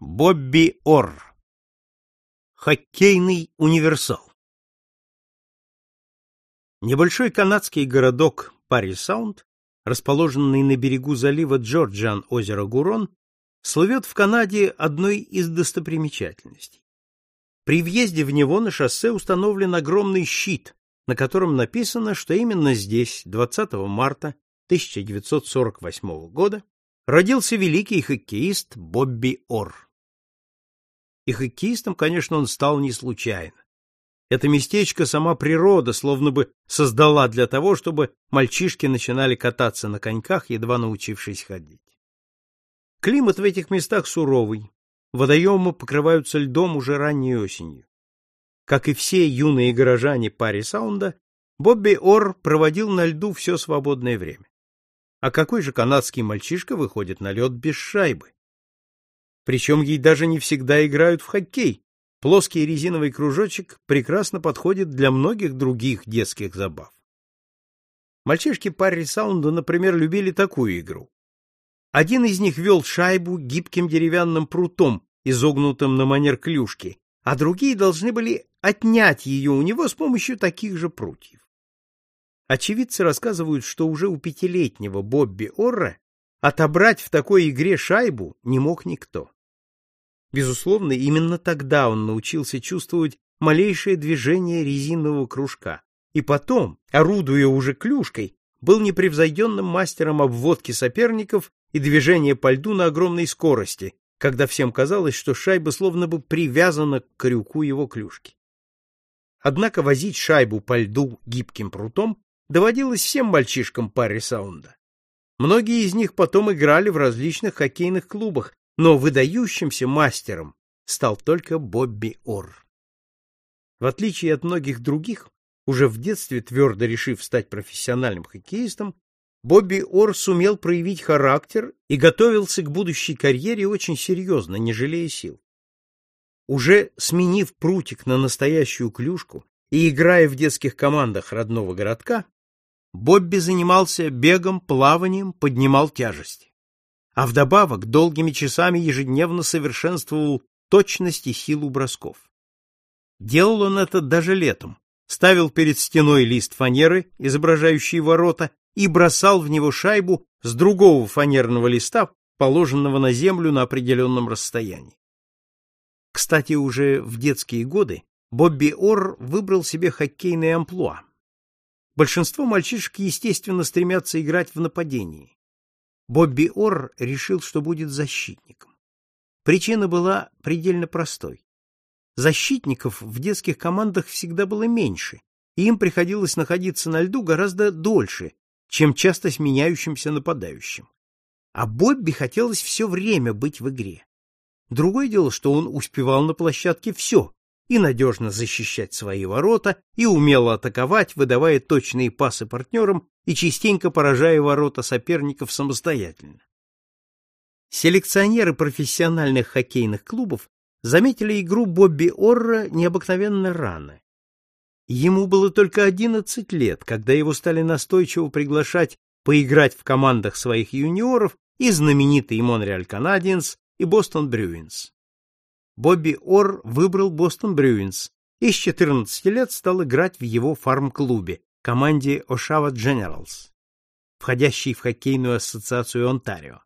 Бобби Орр. Хоккейный универсал. Небольшой канадский городок Пари-Саунд, расположенный на берегу залива Джорджиан озера Гурон, слывет в Канаде одной из достопримечательностей. При въезде в него на шоссе установлен огромный щит, на котором написано, что именно здесь, 20 марта 1948 года, родился великий хоккеист Бобби Орр. И хоккеистом, конечно, он стал не случайно. Это местечко сама природа словно бы создала для того, чтобы мальчишки начинали кататься на коньках, едва научившись ходить. Климат в этих местах суровый, водоемы покрываются льдом уже ранней осенью. Как и все юные горожане Пари Саунда, Бобби Ор проводил на льду все свободное время. А какой же канадский мальчишка выходит на лед без шайбы? Причем ей даже не всегда играют в хоккей. Плоский резиновый кружочек прекрасно подходит для многих других детских забав. Мальчишки Парри Саунда, например, любили такую игру. Один из них вел шайбу гибким деревянным прутом, изогнутым на манер клюшки, а другие должны были отнять ее у него с помощью таких же прутьев. Очевидцы рассказывают, что уже у пятилетнего Бобби Орра отобрать в такой игре шайбу не мог никто. Безусловно, именно тогда он научился чувствовать малейшее движение резинового кружка, и потом, орудуя уже клюшкой, был непревзойденным мастером обводки соперников и движения по льду на огромной скорости, когда всем казалось, что шайба словно бы привязана к крюку его клюшки. Однако возить шайбу по льду гибким прутом доводилось всем мальчишкам Парри Саунда. Многие из них потом играли в различных хоккейных клубах, но выдающимся мастером стал только Бобби Орр. В отличие от многих других, уже в детстве твердо решив стать профессиональным хоккеистом, Бобби Орр сумел проявить характер и готовился к будущей карьере очень серьезно, не жалея сил. Уже сменив прутик на настоящую клюшку и играя в детских командах родного городка, Бобби занимался бегом, плаванием, поднимал тяжести а вдобавок долгими часами ежедневно совершенствовал точность и силу бросков. Делал он это даже летом, ставил перед стеной лист фанеры, изображающий ворота, и бросал в него шайбу с другого фанерного листа, положенного на землю на определенном расстоянии. Кстати, уже в детские годы Бобби Орр выбрал себе хоккейное амплуа. Большинство мальчишек, естественно, стремятся играть в нападении. Бобби Орр решил, что будет защитником. Причина была предельно простой. Защитников в детских командах всегда было меньше, и им приходилось находиться на льду гораздо дольше, чем часто сменяющимся нападающим. А Бобби хотелось все время быть в игре. Другое дело, что он успевал на площадке все, и надежно защищать свои ворота, и умело атаковать, выдавая точные пасы партнерам и частенько поражая ворота соперников самостоятельно. Селекционеры профессиональных хоккейных клубов заметили игру Бобби Орра необыкновенно рано. Ему было только 11 лет, когда его стали настойчиво приглашать поиграть в командах своих юниоров и знаменитый Монреаль Канадиенс и Бостон Брюинс. Бобби Ор выбрал Бостон Брюинс и с 14 лет стал играть в его фарм-клубе, команде Ошава Generals, входящей в хоккейную ассоциацию Онтарио.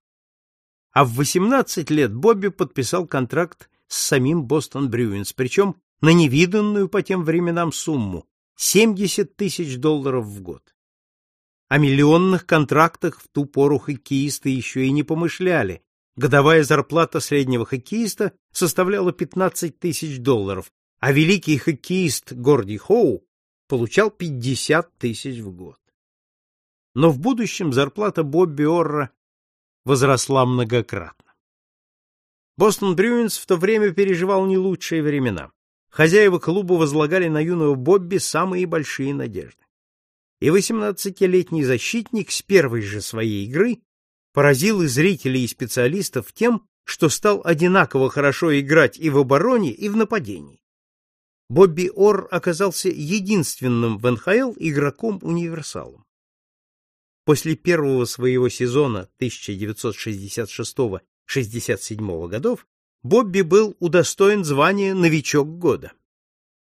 А в 18 лет Бобби подписал контракт с самим Бостон Брюинс, причем на невиданную по тем временам сумму — 70 тысяч долларов в год. О миллионных контрактах в ту пору хоккеисты еще и не помышляли, Годовая зарплата среднего хоккеиста составляла 15 тысяч долларов, а великий хоккеист Горди Хоу получал 50 тысяч в год. Но в будущем зарплата Бобби Орра возросла многократно. Бостон Брюинс в то время переживал не лучшие времена. Хозяева клуба возлагали на юного Бобби самые большие надежды. И 18-летний защитник с первой же своей игры поразил и зрителей, и специалистов тем, что стал одинаково хорошо играть и в обороне, и в нападении. Бобби Ор оказался единственным в НХЛ игроком-универсалом. После первого своего сезона 1966-67 годов Бобби был удостоен звания «Новичок года».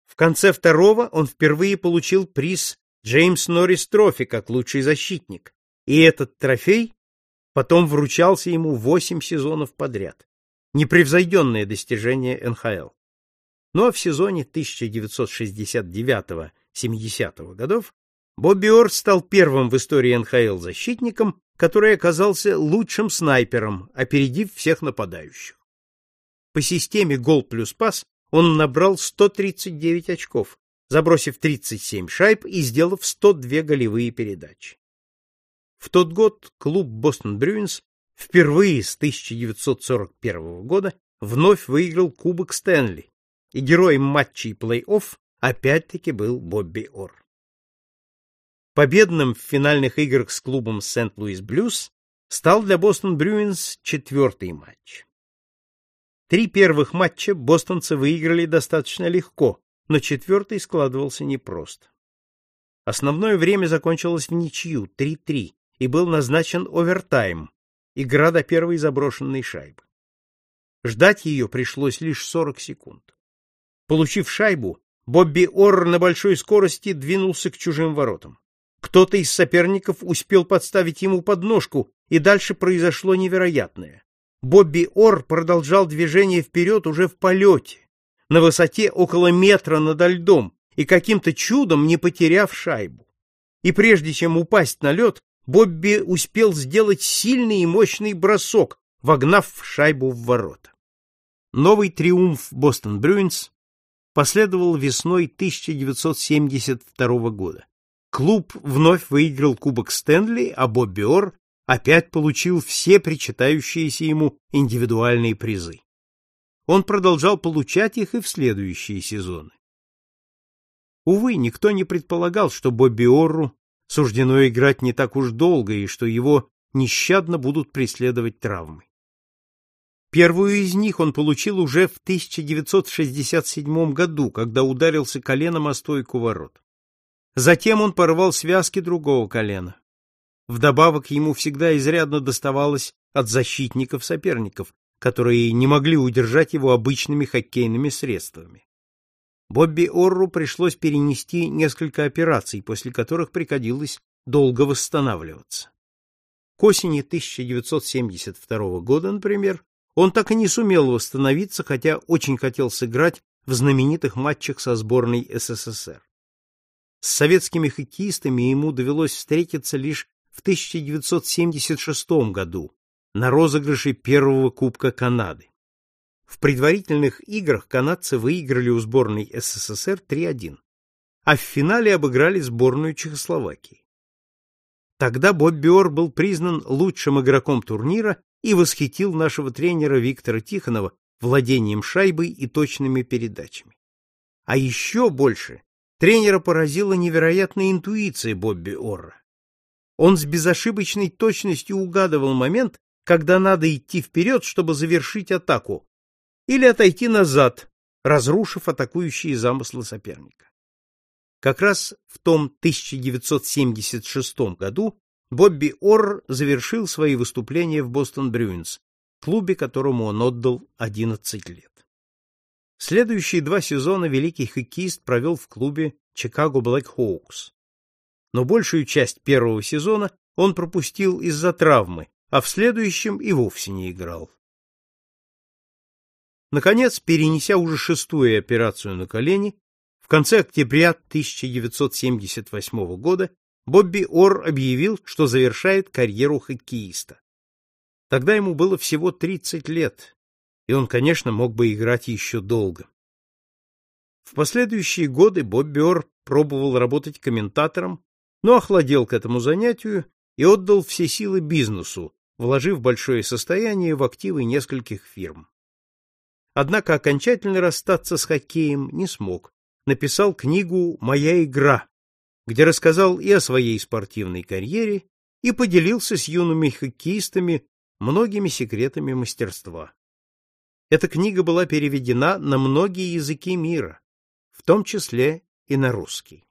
В конце второго он впервые получил приз Джеймс Норрис Трофи как лучший защитник, и этот трофей потом вручался ему восемь сезонов подряд. Непревзойденное достижение НХЛ. А в сезоне 1969-70 годов Бобби Орр стал первым в истории НХЛ защитником, который оказался лучшим снайпером, опередив всех нападающих. По системе гол плюс пас он набрал 139 очков, забросив 37 шайб и сделав 102 голевые передачи. В тот год клуб Бостон Брюинс впервые с 1941 года вновь выиграл Кубок Стэнли, и героем матчей плей-офф опять-таки был Бобби Орр. Победным в финальных играх с клубом Сент-Луис Блюз стал для Бостон Брюинс четвертый матч. Три первых матча бостонцы выиграли достаточно легко, но четвертый складывался непросто. Основное время закончилось в ничью 3-3 и был назначен овертайм, игра до первой заброшенной шайбы. Ждать ее пришлось лишь 40 секунд. Получив шайбу, Бобби Орр на большой скорости двинулся к чужим воротам. Кто-то из соперников успел подставить ему подножку, и дальше произошло невероятное. Бобби Ор продолжал движение вперед уже в полете, на высоте около метра над льдом, и каким-то чудом не потеряв шайбу. И прежде чем упасть на лед, Бобби успел сделать сильный и мощный бросок, вогнав шайбу в ворота. Новый триумф Бостон Брюинс последовал весной 1972 года. Клуб вновь выиграл Кубок Стэнли, а Бобби Ор опять получил все причитающиеся ему индивидуальные призы. Он продолжал получать их и в следующие сезоны. Увы, никто не предполагал, что Бобби Орру суждено играть не так уж долго и что его нещадно будут преследовать травмы. Первую из них он получил уже в 1967 году, когда ударился коленом о стойку ворот. Затем он порвал связки другого колена. Вдобавок ему всегда изрядно доставалось от защитников соперников, которые не могли удержать его обычными хоккейными средствами. Бобби Орру пришлось перенести несколько операций, после которых приходилось долго восстанавливаться. К осени 1972 года, например, он так и не сумел восстановиться, хотя очень хотел сыграть в знаменитых матчах со сборной СССР. С советскими хоккеистами ему довелось встретиться лишь в 1976 году на розыгрыше первого Кубка Канады. В предварительных играх канадцы выиграли у сборной СССР 3-1, а в финале обыграли сборную Чехословакии. Тогда Бобби Ор был признан лучшим игроком турнира и восхитил нашего тренера Виктора Тихонова владением шайбой и точными передачами. А еще больше Тренера поразила невероятная интуиция Бобби Орра. Он с безошибочной точностью угадывал момент, когда надо идти вперед, чтобы завершить атаку, или отойти назад, разрушив атакующие замыслы соперника. Как раз в том 1976 году Бобби Орр завершил свои выступления в Бостон Брюинс, клубе, которому он отдал 11 лет. Следующие два сезона великий хоккеист провел в клубе Блэк Хоукс. Но большую часть первого сезона он пропустил из-за травмы, а в следующем и вовсе не играл. Наконец, перенеся уже шестую операцию на колени, в конце октября 1978 года Бобби Ор объявил, что завершает карьеру хоккеиста. Тогда ему было всего 30 лет, и он, конечно, мог бы играть еще долго. В последующие годы Бобби Ор пробовал работать комментатором, но охладел к этому занятию и отдал все силы бизнесу, вложив большое состояние в активы нескольких фирм. Однако окончательно расстаться с хоккеем не смог. Написал книгу «Моя игра», где рассказал и о своей спортивной карьере, и поделился с юными хоккеистами многими секретами мастерства. Эта книга была переведена на многие языки мира, в том числе и на русский.